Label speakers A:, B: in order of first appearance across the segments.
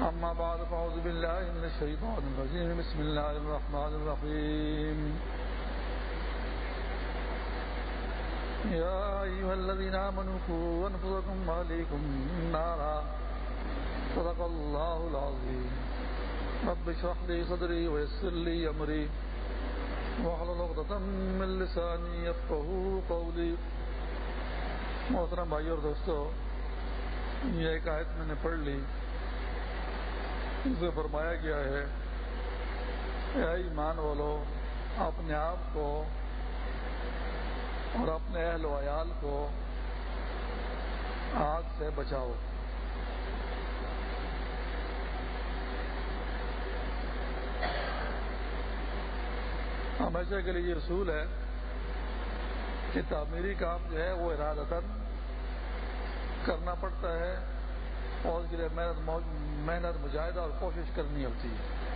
A: أما بعد، فأعوذ بالله من الشيطان الرجيم. بسم الله الرحمن الرحيم. يا أيها الذين آمنوا قوا أنفسكم وأهليكم نارا. صدق الله العظيم. رب اشرح لي صدري ويسر لي أمري. واحلل عقدة من لساني يفقهوا قولي. محترم بھائی اور دوستو، یہ ایک آیت میں نے پڑھ لی۔ اسے فرمایا گیا ہے اے ایمان والو، اپنے آپ کو اور اپنے اہل و عیال کو آگ سے بچاؤ۔ ہمیشہ کے لیے یہ اصول ہے کہ تعمیری کام جو ہے وہ ارادتاً کرنا پڑتا ہے۔ اور اس کے لیے محنت محنت مجاہدہ اور کوشش کرنی ہوتی ہے۔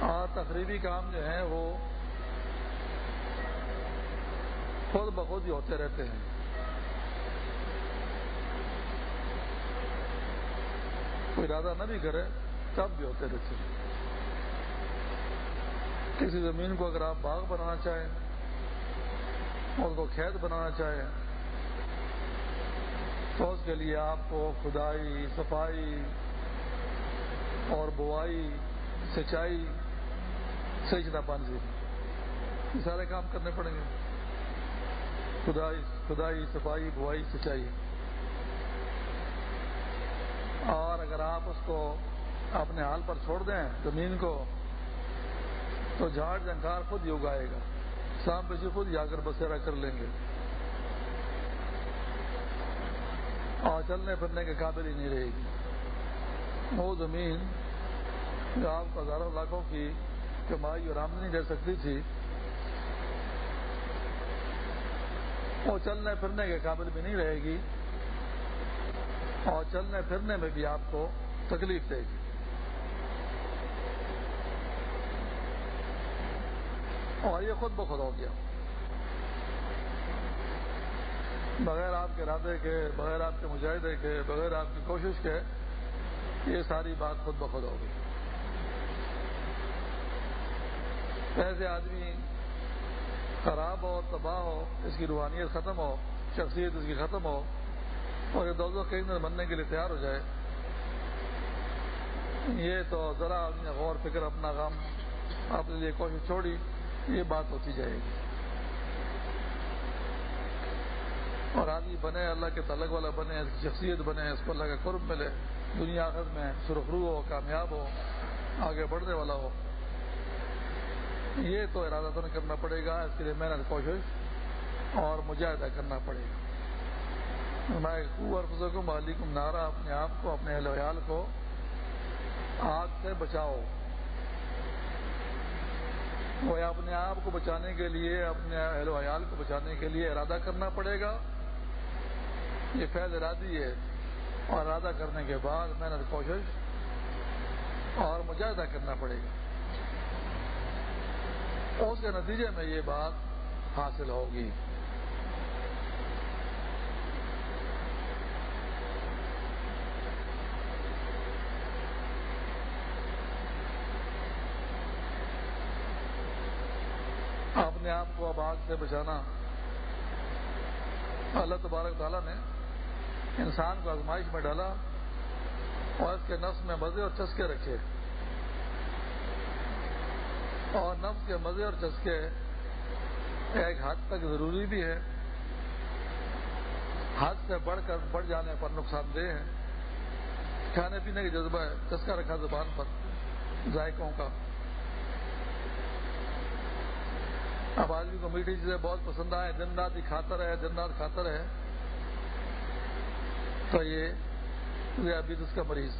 A: اور تقریبی کام جو ہیں وہ خود بخود ہی ہوتے رہتے ہیں۔ کوئی ارادہ نہ بھی کرے تب بھی ہوتے رہتے ہیں۔ کسی زمین کو اگر آپ باغ بنانا چاہیں اور اس کو کھیت بنانا چاہیں تو اس کے لیے آپ کو کھدائی صفائی اور بوائی، سچائی صحیح جتنا پانی سے یہ سارے کام کرنے پڑیں گے۔ کھدائی کھدائی صفائی، بوائی، سچائی۔ اور اگر آپ اس کو اپنے حال پر چھوڑ دیں، زمین کو، تو جھاڑ جنکار خود ہی اگائے گا۔ شام پیچھے خود ہی آ کر بسیرا کر لیں گے۔ اور چلنے پھرنے کے قابل ہی نہیں رہے گی۔ وہ زمین جو آپ کو ہزاروں لاکھوں کی کمائی اور آمدنی دے سکتی تھی، وہ چلنے پھرنے کے قابل بھی نہیں رہے گی اور چلنے پھرنے میں بھی آپ کو تکلیف دے گی۔ اور یہ خود بخود ہو گیا۔ بغیر آپ کے ارادے کے، بغیر آپ کے مجاہدے کے، بغیر آپ کی کوشش کے یہ ساری بات خود بخود ہو گئی۔ ایسے آدمی خراب ہو، تباہ ہو، اس کی روحانیت ختم ہو، شخصیت اس کی ختم ہو اور یہ دو کئی دن بننے کے لیے تیار ہو جائے، یہ تو ذرا آدمی غور، فکر، اپنا غم اپنے لیے کوشش چھوڑی، یہ بات ہوتی جائے گی۔ اور آدمی بنے، اللہ کے تعلق والا بنے، اس کی شخصیت بنے، اس کو اللہ کا قرب ملے، دنیا آخر میں سرخرو ہو، کامیاب ہو، آگے بڑھنے والا ہو۔ یہ تو ارادہ تو کرنا پڑے گا، اس کے لیے محنت، کوشش اور مجاہدہ کرنا پڑے گا۔ میں کو مالکم نارا اپنے آپ کو، اپنے اہل ویال کو آگ سے بچاؤ۔ وہ اپنے آپ کو بچانے کے لیے، اپنے اہل و عیال کو بچانے کے لیے ارادہ کرنا پڑے گا۔ یہ فیض ارادی ہے اور ارادہ کرنے کے بعد محنت کوشش اور مجاہدہ کرنا پڑے گا۔ اس کے نتیجے میں یہ بات حاصل ہوگی۔ اپنے آپ کو اب آگ سے بچانا۔ اللہ تبارک تعالیٰ نے انسان کو آزمائش میں ڈالا اور اس کے نفس میں مزے اور چسکے رکھے۔ اور نفس کے مزے اور چسکے ایک حد تک ضروری بھی ہے حد سے بڑھ کر بڑھ جانے پر نقصان دہ ہے کھانے پینے کا جذبہ ہے، چسکا رکھا زبان پر، ذائقوں کا۔ اب آدمی کو میٹھی چیزیں بہت پسند آئے دن رات ہی کھاتا رہے، دن رات کھاتا رہے۔ تو یہ ذیابیطس کا مریض،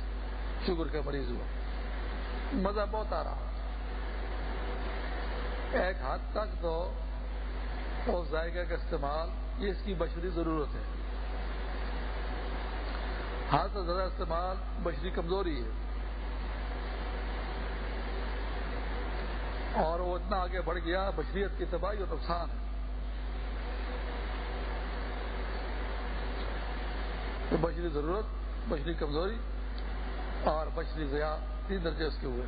A: شوگر کا مریض ہوا۔ مزہ بہت آ رہا۔ ایک حد تک تو اس ذائقے کا استعمال، یہ اس کی بشری ضرورت ہے۔ ہاتھ سے زیادہ استعمال بشری کمزوری ہے۔ اور وہ اتنا آگے بڑھ گیا، بشریت کی تباہی اور نقصان ہے۔ تو بشری ضرورت بشری کمزوری اور بشری ضیاء تین درجے اس کے ہوئے۔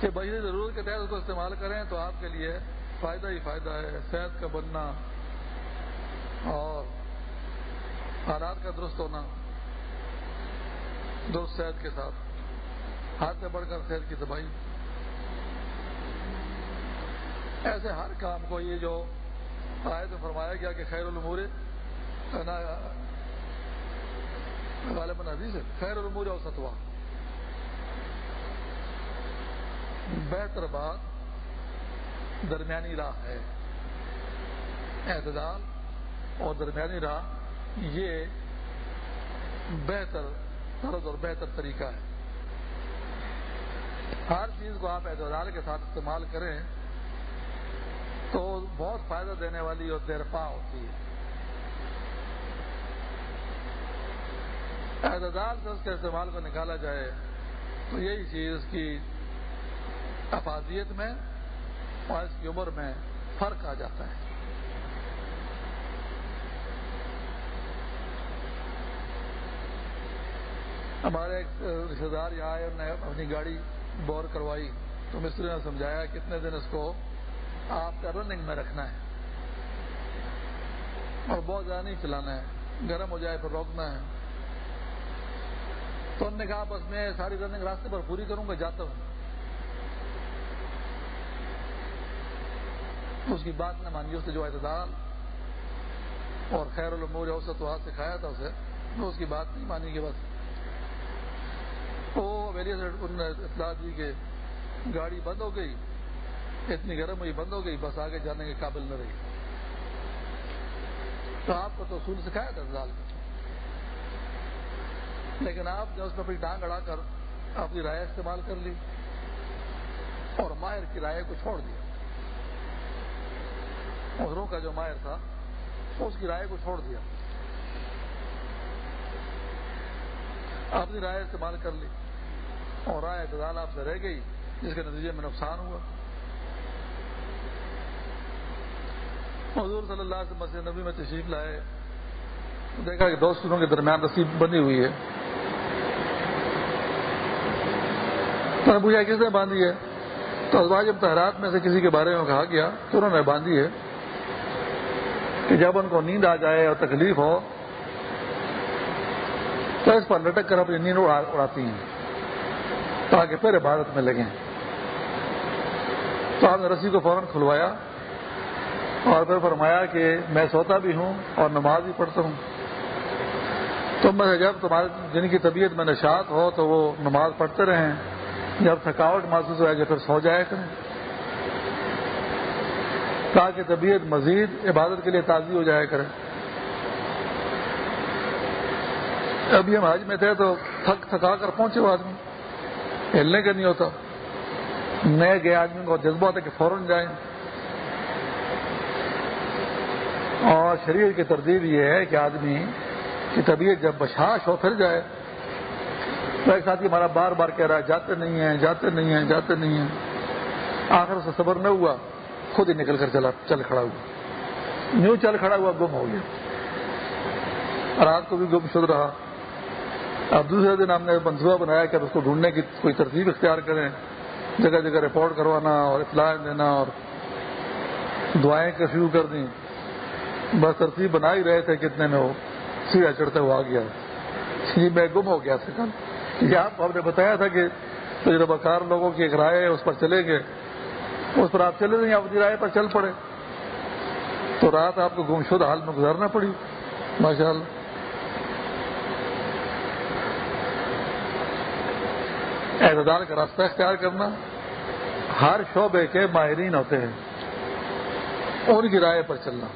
A: کہ بشری ضرورت کے تحت اس کو استعمال کریں تو آپ کے لیے فائدہ ہی فائدہ ہے، صحت کا بننا اور حالات کا درست ہونا، درست صحت کے ساتھ۔ ہاتھ سے بڑھ کر صحت کی تباہی۔ ایسے ہر کام کو یہ جو آئے تو فرمایا گیا کہ خیر العمور غالباً عزیز ہے، خیر العمور اور ستوا بہتر بات درمیانی راہ ہے۔ اعتدال اور درمیانی راہ یہ بہتر طرز اور بہتر طریقہ ہے۔ ہر چیز کو آپ اعتدال کے ساتھ استعمال کریں۔ تو بہت فائدہ دینے والی اور دیرپا ہوتی ہے۔ اعتدال سے اس کے استعمال کو نکالا جائے تو یہی چیز اس کی افادیت میں اور اس کی عمر میں فرق آ جاتا ہے۔ ہمارے ایک رشتے دار یہاں آئے، انہوں نے اپنی گاڑی بور کروائی۔ تو مستری نے سمجھایا کتنے دن اس کو آپ کا رننگ میں رکھنا ہے اور بہت زیادہ نہیں چلانا ہے، گرم ہو جائے پھر روکنا ہے۔ تو انہوں نے کہا، بس میں ساری رننگ راستے پر پوری کروں گا، جاتا ہوں۔ اس کی بات نہ مانی، اس نے جو اعتدال اور خیر العمور اسے تو ہاتھ سکھایا تھا اسے وہ اس کی بات نہیں مانی کہ بس۔ وہ میری اطلاع دی کہ گاڑی بند ہو گئی۔ اتنی گرم ہوئی، بند ہو گئی، بس آگے جانے کے قابل نہ رہی۔ تو آپ کو تو اصول سکھایا تھا زال کا لیکن آپ نے اس میں اپنی ڈانگ اڑا کر اپنی رائے استعمال کر لی اور ماہر کی رائے کو چھوڑ دیا۔ ادھروں کا جو ماہر تھا، اس کی رائے کو چھوڑ دیا۔ اپنی رائے استعمال کر لی اور رائے اعتدال آپ سے رہ گئی، جس کے نتیجے میں نقصان ہوا۔ حضور صلی اللہ سے مسجد نبی میں تشریف لائے۔ دیکھا کہ دوستوں کے درمیان رسید بنی ہوئی ہے۔ تو نے پوچھا، کس نے باندھی ہے؟ تو ازواج امتحرات میں سے کسی کے بارے میں کہا گیا کہ انہوں نے باندھی ہے کہ جب ان کو نیند آ جائے اور تکلیف ہو، تو اس پر لٹک کر اپنی نیند اڑاتی ہیں، تاکہ پھر عبادت میں لگیں۔ تو آپ نے رسی کو فوراً کھلوایا۔ اور پھر فرمایا کہ میں سوتا بھی ہوں اور نماز بھی پڑھتا ہوں۔ تم میں جب تمہارے جن کی طبیعت میں نشاط ہو تو وہ نماز پڑھتے رہیں۔ جب تھکاوٹ محسوس ہو جائے پھر سو جایا کریں۔ تاکہ طبیعت مزید عبادت کے لیے تازی ہو جایا کرے۔ ابھی ہم حج میں تھے تو تھک تھکا کر پہنچے وہ آدمی۔ ہلنے کا نہیں ہوتا۔ نئے گئے آدمی کو جذبہ ہوتا کہ فوراً جائیں۔ اور شریر کی ترتیب یہ ہے کہ آدمی کی طبیعت جب بشاش ہو، پھر جائے۔ تو ایک ساتھی ہمارا بار بار کہہ رہا ہے، جاتے نہیں ہیں، جاتے نہیں ہیں، جاتے نہیں ہیں۔ آخر سے صبر نہ ہوا، خود ہی نکل کر چلا، چل کھڑا ہوا۔ نیو چل کھڑا ہوا، گم ہو گیا۔ رات کو بھی گم شد رہا۔ اب دوسرے دن ہم نے منصوبہ بنایا کہ اس کو ڈھونڈنے کی کوئی ترتیب اختیار کریں۔ جگہ جگہ رپورٹ کروانا اور اطلاع دینا اور دعائیں شروع کر دیں۔ بس ترتیب بنا ہی رہے تھے کتنے میں وہ سیڑھا چڑھتے ہوا گیا۔ جی میں گم ہو گیا سکن یہ آپ نے بتایا تھا کہ تجربہ کار لوگوں کی ایک رائے ہے، اس پر چلے گئے اس پر آپ چلے نہیں اپنی رائے پر چل پڑے۔ تو رات آپ کو گمشد حال میں گزارنا پڑی۔ ماشاء اللہ۔ اعتدال کا راستہ اختیار کرنا۔ ہر شعبے کے ماہرین ہوتے ہیں۔ ان کی رائے پر چلنا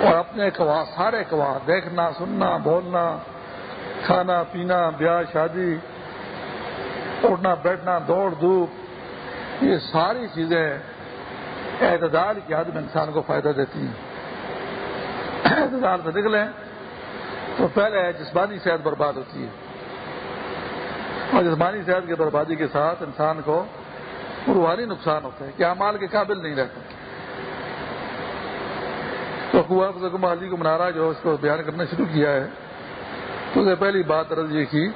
A: اور اپنے کوا سارے کوا دیکھنا، سننا، بولنا، کھانا، پینا، بیاہ، شادی، اٹھنا، بیٹھنا، دوڑ، دھوپ، یہ ساری چیزیں اعتدال کی حد میں انسان کو فائدہ دیتی ہیں۔ اعتدال سے نکلیں تو پہلے جسمانی صحت برباد ہوتی ہے۔ اور جسمانی صحت کی بربادی کے ساتھ انسان کو روحانی نقصان ہوتا ہے، کہ امال کے قابل نہیں رہتا۔ تو کنواں علی جی کو منارا جو اس کو بیان کرنا شروع کیا ہے۔ تو اسے پہلی بات رض یہ کی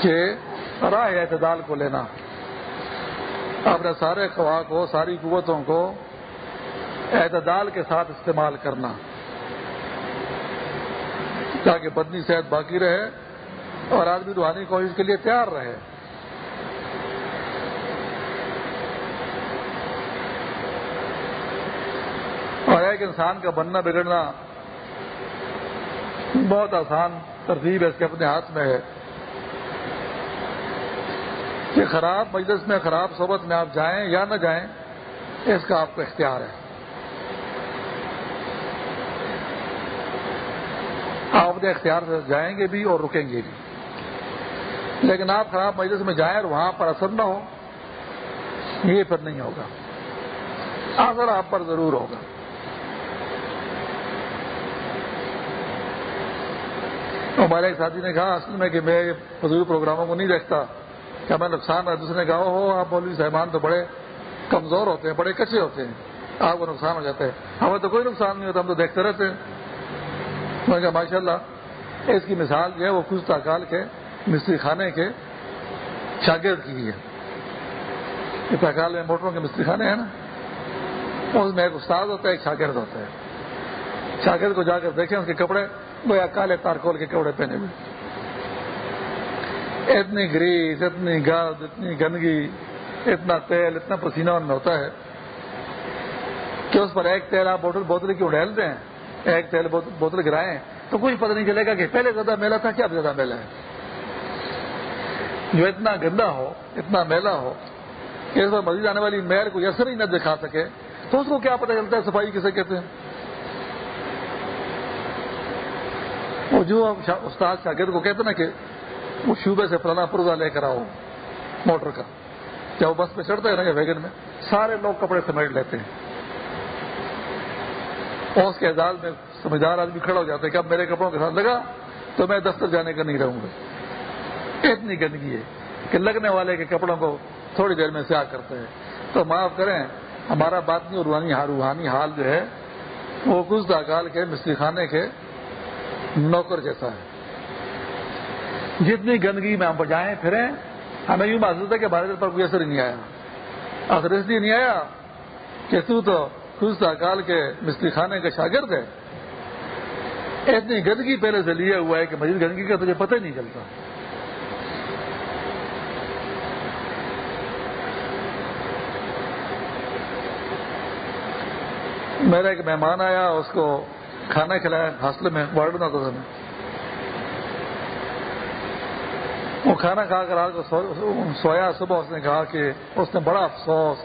A: کہ راہ اعتدال کو لینا۔ اپنے سارے خواہ کو، ساری قوتوں کو اعتدال کے ساتھ استعمال کرنا۔ تاکہ بدنی صحت باقی رہے اور آدمی روحانی کوشش کے لیے تیار رہے۔ ایک انسان کا بننا بگڑنا بہت آسان ترتیب ہے، اس کے اپنے ہاتھ میں ہے۔ کہ خراب مجلس میں، خراب صحبت میں آپ جائیں یا نہ جائیں، اس کا آپ کو اختیار ہے۔ آپ اپنے اختیار سے جائیں گے بھی اور رکیں گے بھی۔ لیکن آپ خراب مجلس میں جائیں اور وہاں پر اثر نہ ہو، یہ پھر نہیں ہوگا۔ اثر آپ پر ضرور ہوگا۔ ہمارے ایک ساتھی نے کہا اصل میں کہ میں فضول پروگراموں کو نہیں دیکھتا، کیا میں نقصان ہے؟ دوسرے نے کہا ہو آپ مولوی صاحبان تو بڑے کمزور ہوتے ہیں، بڑے کچے ہوتے ہیں، آپ کو نقصان ہو جاتا ہے۔ ہمیں تو کوئی نقصان نہیں ہوتا، ہم تو دیکھتے رہتے ہیں۔ میں نے کہا ماشاء اللہ اس کی مثال جو ہے وہ خوش کال کے مستری خانے کے شاگرد کی ہے۔ تاکال میں موٹروں کے مستری خانے ہیں نا؟ اس میں ایک استاد ہوتا ہے، ایک شاگرد ہوتا ہے۔ شاگرد کو جا کر دیکھیں اس کے کپڑے۔ وہ کالے تارکول کے کپڑے پہنے ہوئے اتنی گریس اتنی گرد اتنی گندگی اتنا تیل اتنا پسینہ ان میں ہوتا ہے کہ اس پر ایک تیل آپ بوتل بوتل کی اڈیل دیں ایک تیل بوتل گرائیں تو کچھ پتہ نہیں چلے گا کہ پہلے زیادہ میلہ تھا کیا زیادہ میلہ ہے جو اتنا گندا ہو اتنا میلا ہو کہ اس پر مزید آنے والی میل کو اثر ہی نہ دکھا سکے تو اس کو کیا پتہ چلتا ہے صفائی کسے کہتے ہیں وہ جو استاد شاگرد کو کہتے نا کہ وہ شوبے سے فلانا پرزا لے کر آؤ، موٹر کا۔ جب وہ بس پہ چڑھتا ہے نا ویگن میں، سارے لوگ کپڑے سمیٹ لیتے ہیں۔ اور اس کے اعزاز میں سمجھدار آدمی کھڑا ہو جاتا ہے کہ اب میرے کپڑوں کے ساتھ لگا، تو میں دفتر جانے کا نہیں رہوں گا۔ اتنی گندگی ہے کہ لگنے والے کے کپڑوں کو تھوڑی دیر میں سیاہ کرتے ہیں۔ تو معاف کریں، ہمارا بات نہیں روحانی روحانی حال جو ہے، وہ کچھ کال کے مستری خانے کے نوکر جیسا ہے۔ جتنی گندگی میں ہم بجائیں پھریں، ہمیں یوں محسوس ہے کہ بھارت پر کوئی اثر نہیں آیا۔ اثر اس لیے نہیں آیا کہ تو تو خود کال کے مستری خانے کا شاگرد ہے اتنی گندگی پہلے سے لیا ہوا ہے کہ مزید گندگی کا تجھے پتہ ہی نہیں چلتا۔ میرا ایک مہمان آیا، اس کو کھانا کھلایا ہاسٹل میں، وارڈ بناتا تھا وہ کھانا کھا کر آج سویا صبح اس نے کہا کہ اس نے بڑا افسوس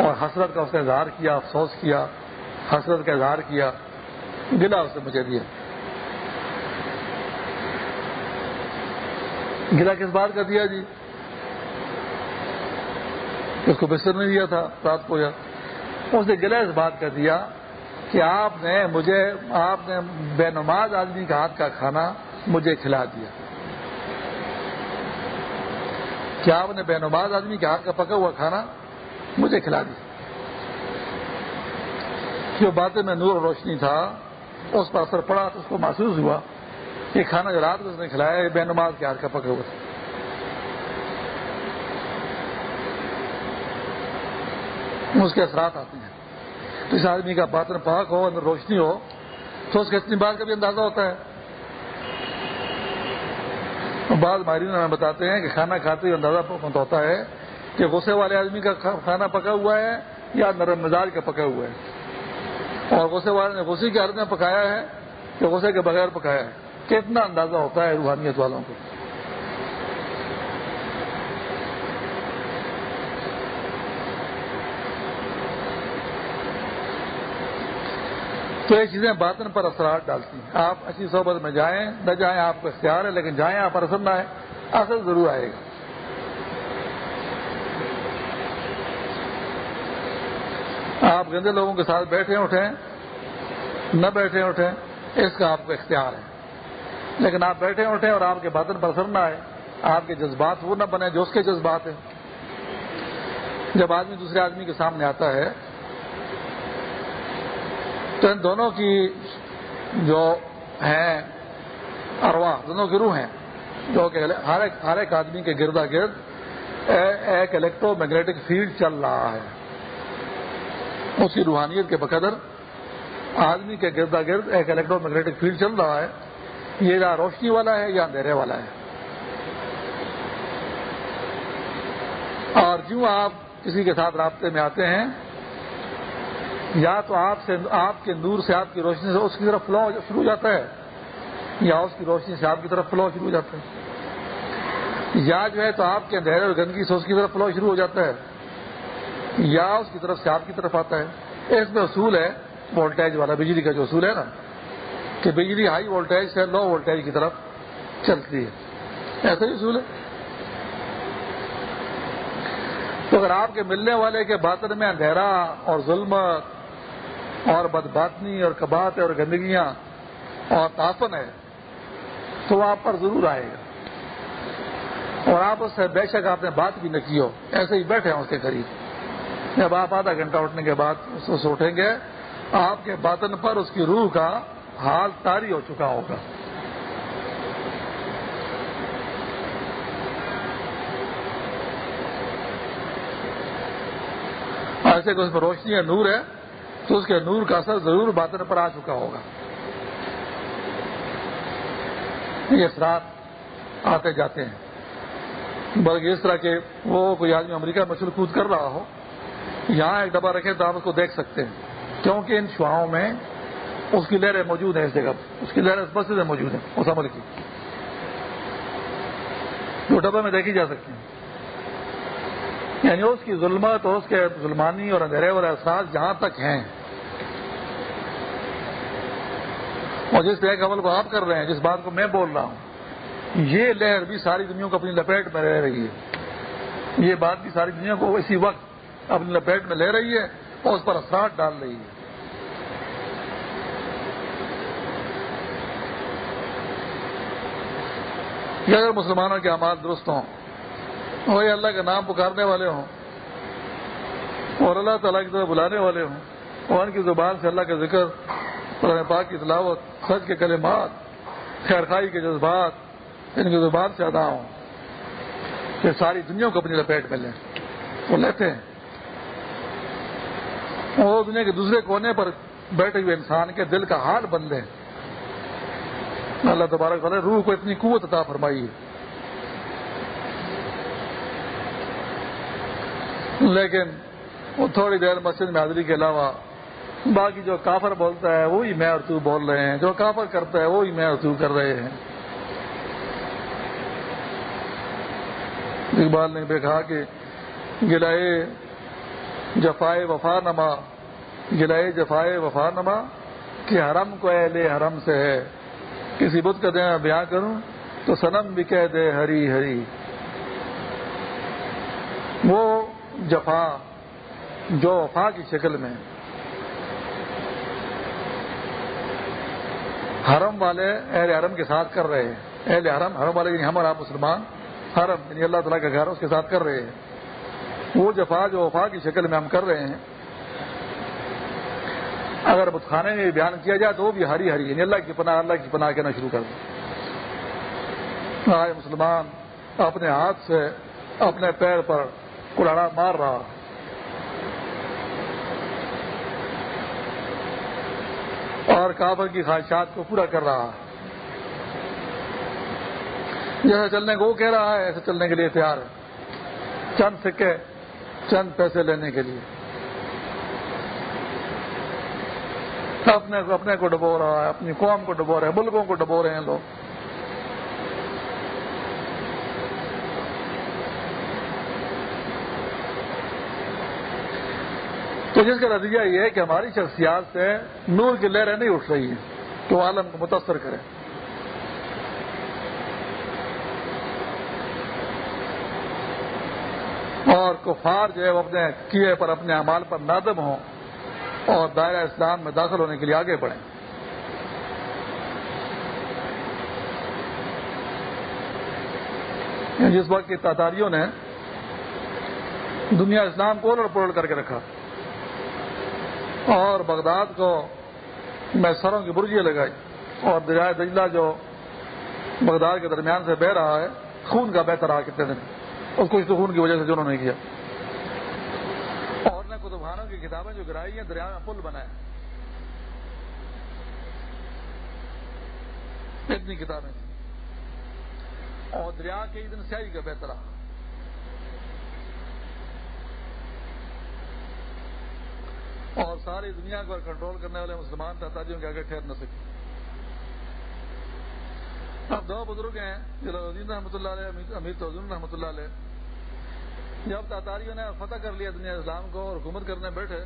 A: اور حسرت کا اس نے اظہار کیا، افسوس کیا، حسرت کا اظہار کیا۔ گلا اس نے مجھے دیا۔ گلا کس بات کا دیا جی؟ اس کو بستر نہیں دیا تھا، رات کو یا اس نے گلا اس بات کا دیا کہ آپ نے مجھے، آپ نے بے نماز آدمی کا ہاتھ کا کھانا مجھے کھلا دیا۔ کیا آپ نے بے نماز آدمی کے ہاتھ کا پکا ہوا کھانا مجھے کھلا دیا۔ جو باتیں میں نور روشنی تھا، اس پر اثر پڑا تو اس کو محسوس ہوا کہ کھانا جو رات کو اس نے کھلایا یہ بے نماز کے ہاتھ کا پکا ہوا تھا۔ اس کے اثرات آتے ہیں۔ تو اس آدمی کا باطن پاک ہو، اندر روشنی ہو، تو اس کے اتنی بات کا بھی اندازہ ہوتا ہے۔ بعض ماہرین ہمیں بتاتے ہیں کہ کھانا کھاتے ہوئے اندازہ ہوتا ہے کہ غصے والے آدمی کا کھانا پکا ہوا ہے یا نرم مزاج کا پکا ہوا ہے۔ اور غصے والے نے غصے کی حالت میں پکایا ہے کہ غصے کے بغیر پکایا ہے۔ کتنا اندازہ ہوتا ہے روحانیت والوں کو۔ تو یہ چیزیں باطن پر اثرات ڈالتی ہیں۔ آپ اچھی صحبت میں جائیں، نہ جائیں آپ کو اختیار ہے، لیکن جائیں آپ پر اثر نہ آئے، اثر ضرور آئے گا۔ آپ گندے لوگوں کے ساتھ بیٹھے اٹھیں، نہ بیٹھے اٹھیں، اس کا آپ کو اختیار ہے۔ لیکن آپ بیٹھے اٹھیں اور آپ کے باطن پر اثر نہ آئے، آپ کے جذبات وہ نہ بنے جو اس کے جذبات ہیں۔ جب آدمی دوسرے آدمی کے سامنے آتا ہے تو ان دونوں کی جو ہیں اروا دونوں کی روح ہیں، جو کہ ہر ایک ہر ایک آدمی کے گردا گرد ایک الیکٹرو میگنیٹک فیلڈ چل رہا ہے۔ اس کی روحانیت کے بقدر آدمی کے گردا گرد ایک الیکٹرو میگنیٹک فیلڈ چل رہا ہے۔ یہ یا روشنی والا ہے یا اندھیرے والا ہے؟ اور جو آپ کسی کے ساتھ رابطے میں آتے ہیں یا تو آپ سے آپ کے نور سے آپ کی روشنی سے اس کی طرف فلو شروع ہو جاتا ہے، یا اس کی روشنی سے آپ کی طرف فلو شروع ہو جاتا ہے۔ یا جو ہے تو آپ کے اندھیرے اور گندگی سے اس کی طرف فلو شروع ہو جاتا ہے، یا اس کی طرف سے آپ کی طرف آتا ہے۔ اس میں اصول ہے وولٹیج والا، بجلی کا جو اصول ہے نا، کہ بجلی ہائی وولٹیج سے لو وولٹیج کی طرف چلتی ہے۔ ایسا ہی اصول ہے۔ تو اگر آپ کے ملنے والے کے باطن میں اندھیرا اور ظلمت اور بدباتنی اور کبات اور گندگیاں اور تافن ہے، تو وہ آپ پر ضرور آئے گا۔ اور آپ اس سے بے شک آپ نے بات بھی نہ کی ہو، ایسے ہی بیٹھے ہیں اس کے قریب۔ جب آپ آدھا گھنٹہ اٹھنے کے بعد اس سے اٹھیں گے، آپ کے باطن پر اس کی روح کا حال تاری ہو چکا ہوگا۔ ایسے کہ اس میں روشنی ہے نور ہے۔ تو اس کے نور کا اثر ضرور باطن پر آ چکا ہوگا۔ یہ اثرات آتے جاتے ہیں۔ بلکہ اس طرح کے وہ کوئی آدمی امریکہ میں کود کر رہا ہو، یہاں ایک ڈبہ رکھے تو آپ اس کو دیکھ سکتے ہیں۔ کیونکہ ان شعاؤں میں اس کی لہریں موجود ہیں اس جگہ اس کی لہریں بس سے موجود ہیں، اس عمل کی۔ وہ ڈبے میں دیکھی جا سکتی ہیں۔ یعنی اس کی ظلمت اور اس کے ظلمانی اور اندھیرے والے احساس جہاں تک ہیں۔ اور جس ایک عمل کو آپ کر رہے ہیں، جس بات کو میں بول رہا ہوں، یہ لہر بھی ساری دنیا کو اپنی لپیٹ میں رہ رہی ہے۔ یہ بات بھی ساری دنیا کو اسی وقت اپنی لپیٹ میں لے رہی ہے اور اس پر اثرات ڈال رہی ہے۔ کہ اگر مسلمانوں کے اعمال درست ہوں وہی اللہ کا نام پکارنے والے ہوں اور اللہ تعالیٰ کی طرف بلانے والے ہوں اور ان کی زبان سے اللہ کا ذکر، قرآن پاک کی تلاوت سچ کے کلمات، خیر خائی کے جذبات، ان کی زبان سے ادا ہوں۔ کہ ساری دنیا کو اپنی لپیٹ میں لیں۔ وہ لیتے ہیں۔ وہ دنیا کے دوسرے کونے پر بیٹھے ہوئے انسان کے دل کا حال بن لیں اللہ تبارک روح کو اتنی قوت عطا فرمائی ہے۔ لیکن وہ تھوڑی دیر مسجد میں حاضری کے علاوہ باقی جو کافر بولتا ہے وہی میں اور تو بول رہے ہیں، جو کافر کرتا ہے وہی میں اور تو کر رہے ہیں۔ اقبال نے بھی کہا کہ گلائے جفائے وفا نما، گلائے جفائے وفا نما، کہ حرم کو اہل حرم سے ہے۔ کسی بدھ کا دینا بیاں کروں تو سنم بھی کہہ دے ہری ہری۔ وہ جفا، جو وفا کی شکل میں۔ حرم والے اہل حرم کے ساتھ کر رہے ہیں۔ اہل حرم حرم والے یعنی ہم اور آپ مسلمان حرم یعنی اللہ تعالیٰ کا گھر اس کے ساتھ کر رہے ہیں۔ وہ جفا جو وفا کی شکل میں ہم کر رہے ہیں۔ اگر بتخانے میں بیان کیا جائے تو وہ بھی ہری ہری یعنی اللہ کی پناہ، اللہ کی پناہ کہنا شروع کر دیں۔ آئے مسلمان، اپنے ہاتھ سے، اپنے پیر پر کلاڑا مار رہا۔ اور کابل کی خواہشات کو پورا کر رہا۔ جیسے چلنے کو وہ کہہ رہا ہے ایسے چلنے کے لیے تیار ہے۔ چند سکے، چند پیسے لینے کے لیے۔ اپنے کو اپنے کو ڈبو رہا ہے، اپنی قوم کو ڈبو رہے ہیں، ملکوں کو ڈبو رہے ہیں لوگ۔ جس کا نتیجہ یہ ہے کہ ہماری شخصیات سے نور کی لہریں نہیں اٹھ رہی ہیں تو عالم کو متاثر کریں۔ اور کفار جو ہے وہ اپنے کیے پر، اپنے اعمال پر نادم ہوں اور دائرہ اسلام میں داخل ہونے کے لیے آگے بڑھیں۔ یعنی جس وقت کی تاتاریوں نے دنیا اسلام کو الٹ پلٹ کر کے رکھا۔ اور بغداد کو میں سروں کی برجیاں لگائی اور دریائے دجلہ جو بغداد کے درمیان سے بہ رہا ہے، خون کا بہتر رہا کتنے دن۔ اور کچھ تو خون کی وجہ سے جنہوں نے کیا۔ اور نے کتبخانوں کی کتابیں جو گرائی ہیں، دریا میں پل بنائے۔ اتنی کتابیں۔ اور دریا کے دن سیاہی کا بہتر رہا اور ساری دنیا کو کنٹرول کرنے والے مسلمان تحتاجیوں کے آگے ٹھہر نہ سکے۔ اب دو بزرگ ہیں جلالدین رحمۃ اللہ علیہ، امیر توزن رحمۃ اللہ علیہ۔ جب تاتاریوں نے فتح کر لیا دنیا اسلام کو اور حکومت کرنے بیٹھے،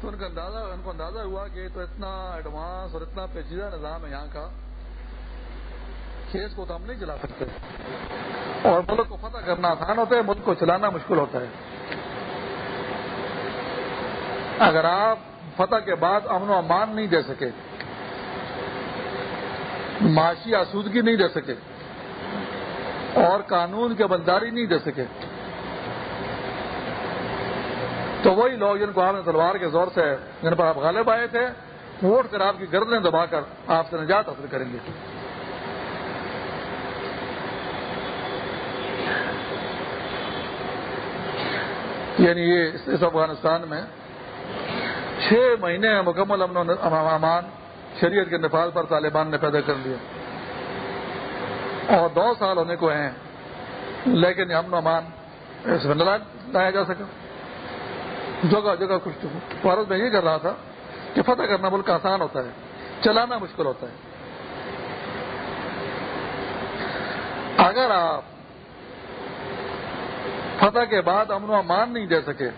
A: تو ان کا اندازہ ان کو اندازہ ہوا کہ تو اتنا ایڈوانس اور اتنا پیچیدہ نظام ہے یہاں کا کھیت کو تو ہم نہیں چلا سکتے۔ اور ملک کو فتح کرنا آسان ہوتا ہے، ملک کو چلانا مشکل ہوتا ہے۔ اگر آپ فتح کے بعد امن و امان نہیں دے سکے، معاشی آسودگی نہیں دے سکے، اور قانون کے بلداری نہیں دے سکے، تو وہی لوگ جن کو آپ نے تلوار کے زور سے جن پر آپ غالب آئے تھے، ووٹ کر آپ کی گردنیں دبا کر آپ سے نجات حاصل کریں گے۔ یعنی یہ اس افغانستان میں چھ مہینے مکمل امن امان، شریعت کے نفاذ پر طالبان نے پیدا کر لیا۔ اور دو سال ہونے کو ہیں، لیکن امن و امان اس میں لایا جا سکا۔ جگہ جگہ کچھ بھارت میں یہ کر رہا تھا کہ فتح کرنا ملک آسان ہوتا ہے، چلانا مشکل ہوتا ہے۔ اگر آپ فتح کے بعد امن و امان نہیں دے سکے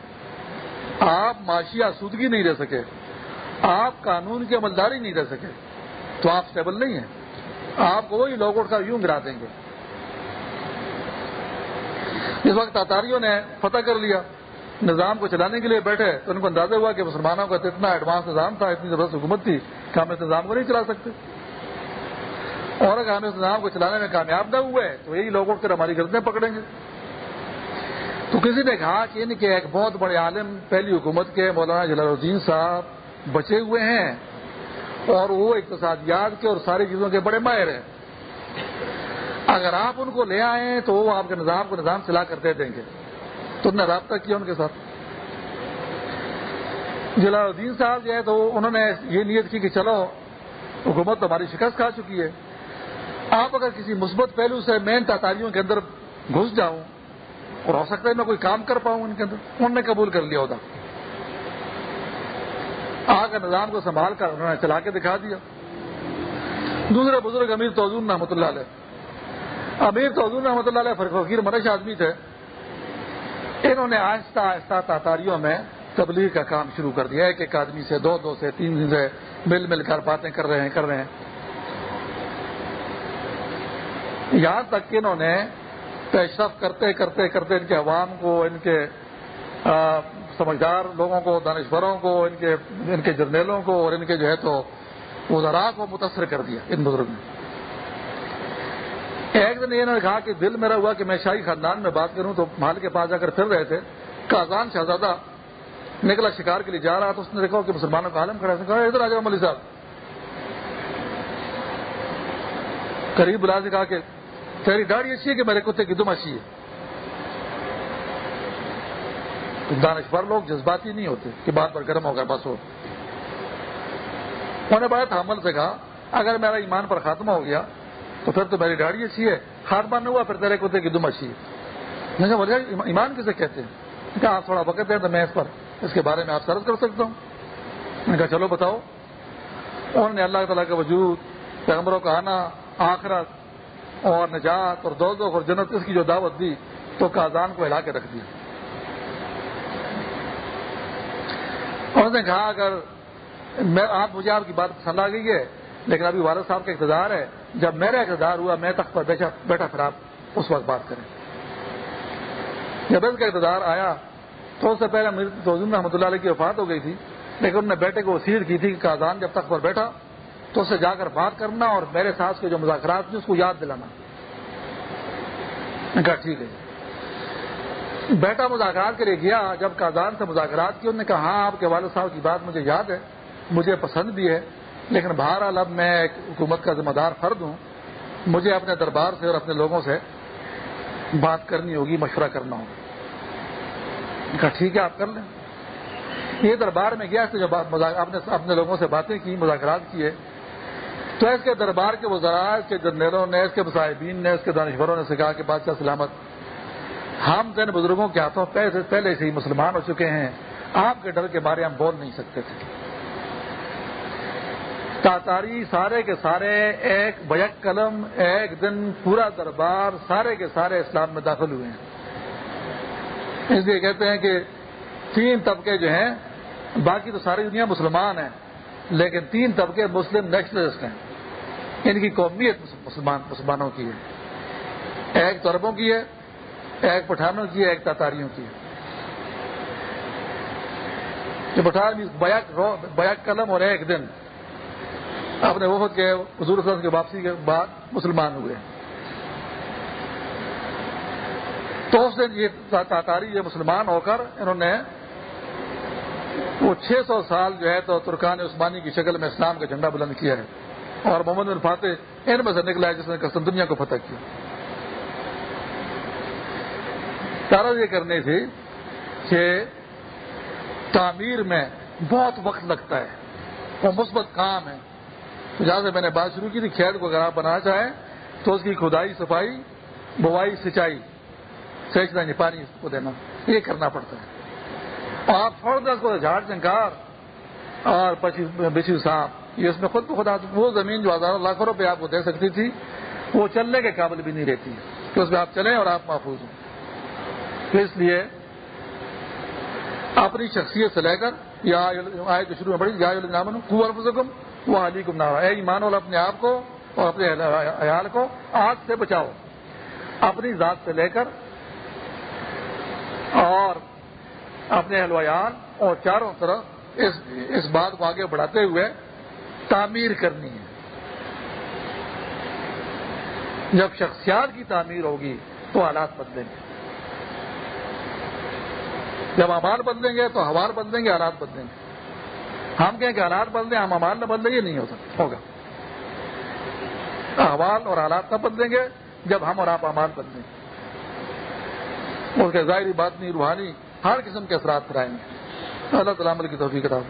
A: آپ معاشی آسودگی نہیں دے سکے، آپ قانون کی عملداری نہیں دے سکے، تو آپ اسٹیبل نہیں ہیں۔ آپ کو وہی لوگ اٹھ کر یوں گرا دیں گے۔ اس وقت تاتاریوں نے فتح کر لیا، نظام کو چلانے کے لیے بیٹھے، تو ان کو اندازہ ہوا کہ مسلمانوں کا اتنا ایڈوانس نظام تھا، اتنی زبردست حکومت تھی کہ ہم اس نظام کو نہیں چلا سکتے۔ اور اگر ہم اس نظام کو چلانے میں کامیاب نہ ہوئے، تو یہی لوگ اٹھ کر ہماری گردیں پکڑیں گے۔ تو کسی نے کہا کہ ان کے ایک بہت بڑے عالم پہلی حکومت کے مولانا جلال الدین صاحب بچے ہوئے ہیں اور وہ اقتصادیات کے اور ساری چیزوں کے بڑے ماہر ہیں۔ اگر آپ ان کو لے آئیں تو وہ آپ کے نظام کو نظام چلا کر دے دیں گے۔ تو نے رابطہ کیا ان کے ساتھ۔ جلال الدین صاحب جو ہے تو انہوں نے یہ نیت کی کہ چلو، حکومت ہماری شکست کھا چکی ہے۔ آپ اگر کسی مثبت پہلو سے مین تاتاریوں کے اندر گھس جاؤں اور ہو سکتا ہے میں کوئی کام کر پاؤں ان کے اندر۔ انہوں نے قبول کر لیا ہوتا۔ آ کر نظام کو سنبھال کر انہوں نے چلا کے دکھا دیا۔ دوسرے بزرگ امیر توزون رحمۃ اللہ علیہ۔ امیر توزون رحمۃ اللہ علیہ فقیر منش آدمی تھے۔ انہوں نے آہستہ آہستہ تاتاریوں میں تبلیغ کا کام شروع کر دیا۔ ایک ایک آدمی سے دو دو سے تین دن سے مل مل کر باتیں کر رہے ہیں، کر رہے ہیں۔ یہاں تک کہ انہوں نے پیش رفت کرتے کرتے کرتے ان کے عوام کو، ان کے سمجھدار لوگوں کو، دانشوروں کو، ان کے ان کے جرنیلوں کو اور ان کے جو ہے تو وزراء کو متاثر کر دیا ان بزرگ نے۔ ایک دن انہوں نے کہا کہ دل میرا ہوا کہ میں شاہی خاندان میں بات کروں تو مال کے پاس جا کر پھر رہے تھے۔ کازان شہزادہ نکلا شکار کے لیے جا رہا تو اس نے دیکھا کہ مسلمانوں کا عالم کھڑا کہا، ادھر آ جاؤ ملی صاحب۔ قریب بلا سے کہا کہ تیری داڑھی اچھی ہے کہ میرے کتے کی دم اچھی ہے؟ دانشور لوگ، جذباتی نہیں ہوتے کہ بات پر گرم ہو کر بس ہو۔ انہوں نے بڑا حمل سے کہا، اگر میرا ایمان پر خاتمہ ہو گیا، تو پھر تو میری ڈاڑی اچھی ہے۔ خاتمہ نہیں ہوا، پھر تیرے کتے کی دم اچھی ہے۔ میں ایمان کسے کہتے ہیں؟ کہا، آپ تھوڑا وقت دیں تو میں اس پر، اس کے بارے میں آپ سرد کر سکتا ہوں۔ میں نے کہا، چلو بتاؤ۔ انہوں نے اللہ تعالیٰ کا وجود، پیغمبروں کا آنا، آخرت اور نجات اور دو اور جنت، اس کی جو دعوت دی، تو کازان کو ہلا کے رکھ دیا۔ انہوں نے کہا، اگر میں آپ مجھے آپ کی بات پسند آ گئی ہے، لیکن ابھی والد صاحب کا اقتدار ہے۔ جب میرا اقتدار ہوا، میں تخت پر بیٹھا پھر آپ اس وقت بات کریں۔ جب اس کا اقتدار آیا، تو اس سے پہلے تو رحمۃ اللہ علیہ کی وفات ہو گئی تھی، لیکن انہوں نے بیٹے کو وسیع کی تھی کہ کازان جب تخت پر بیٹھا تو اسے جا کر بات کرنا اور میرے ساتھ کے جو مذاکرات تھے اس کو یاد دلانا۔ کہا ٹھیک ہے۔ بیٹا مذاکرات کے لیے گیا، جب کازان سے مذاکرات کی، انہوں نے کہا ہاں آپ کے والد صاحب کی بات مجھے یاد ہے، مجھے پسند بھی ہے، لیکن بہرحال اب میں ایک حکومت کا ذمہ دار فرد ہوں۔ مجھے اپنے دربار سے اور اپنے لوگوں سے بات کرنی ہوگی، مشورہ کرنا ہوگا۔ کہا، ٹھیک ہے، آپ کر لیں۔ یہ دربار میں گیا جب آپ اپنے لوگوں سے باتیں کی، مذاکرات کیے۔ تو اس کے دربار کے وزراء، اس کے جنرلوں نے، اس کے مصاحبین نے، اس کے دانشوروں نے سے کہا کہ بادشاہ سلامت، ہم جن بزرگوں کے ہاتھوں پہلے سے ہی مسلمان ہو چکے ہیں، آپ کے ڈر کے بارے ہم بول نہیں سکتے تھے۔ تاتاری سارے کے سارے ایک بیک قلم، ایک دن پورا دربار سارے کے سارے اسلام میں داخل ہوئے ہیں۔ اس لیے کہتے ہیں کہ تین طبقے جو ہیں، باقی تو ساری دنیا مسلمان ہیں، لیکن تین طبقے مسلم نیشنلسٹ ہیں۔ ان کی قومیت مسلمان، مسلمانوں کی ہے۔ ایک تربوں کی ہے، ایک پٹھانوں کی ہے، ایک تاتاریوں کی ہے۔ پٹھان بیک قلم اور ایک دن۔ اپنے وفد کے حضور صلی کی واپسی کے بعد مسلمان ہوئے۔ تو اس دن یہ تاتاری، یہ مسلمان ہو کر انہوں نے وہ چھ سو سال جو ہے تو ترکان عثمانی کی شکل میں اسلام کا جھنڈا بلند کیا ہے۔ اور محمد بن فاتح ان میں سے نکلا ہے جس نے کسن دنیا کو فتح کیا تارا یہ کرنے سے کہ تعمیر میں بہت وقت لگتا ہے، وہ مثبت کام ہے۔ تو جہاں سے میں نے بات شروع کی تھی، کھیت کو اگر آپ بنانا چاہیں تو اس کی کھدائی، صفائی، بوائی سینچائی سینچنا نہیں یعنی پانی اس کو دینا، یہ کرنا پڑتا ہے۔ آپ فوراً اس کو جھاڑ، چنکار اور بچی صاحب یہ اس میں خود بخود وہ زمین جو ہزاروں لاکھوں روپے آپ کو دے سکتی تھی، وہ چلنے کے قابل بھی نہیں رہتی۔ کہ اس میں آپ چلیں اور آپ محفوظ ہوں۔ تو اس لیے اپنی شخصیت سے لے کر یا آئے تو شروع میں بڑی جائے نامن کنوار وہ علی کو نہ اے ایمان والا، اپنے آپ کو اور اپنے عیال کو آگ سے بچاؤ۔ اپنی ذات سے لے کر اور اپنے اہل ویال اور چاروں طرف اس اس بات کو آگے بڑھاتے ہوئے تعمیر کرنی ہے۔ جب شخصیات کی تعمیر ہوگی تو حالات بدلیں گے۔ جب امال بدلیں گے تو ہمار بدلیں گے، حالات بدلیں گے۔ ہم کہیں کہ حالات بدلیں ہم امال نہ بدلیں، یہ نہیں ہو سکتا، ہوگا۔ احوال اور حالات نہ بدلیں گے جب ہم اور آپ امال بدلیں گے۔ اس کے ظاہری بات نہیں روحانی ہر قسم کے اثرات کرائیں گے۔ اللہ تعالیٰ عمل کی توفیق کتاب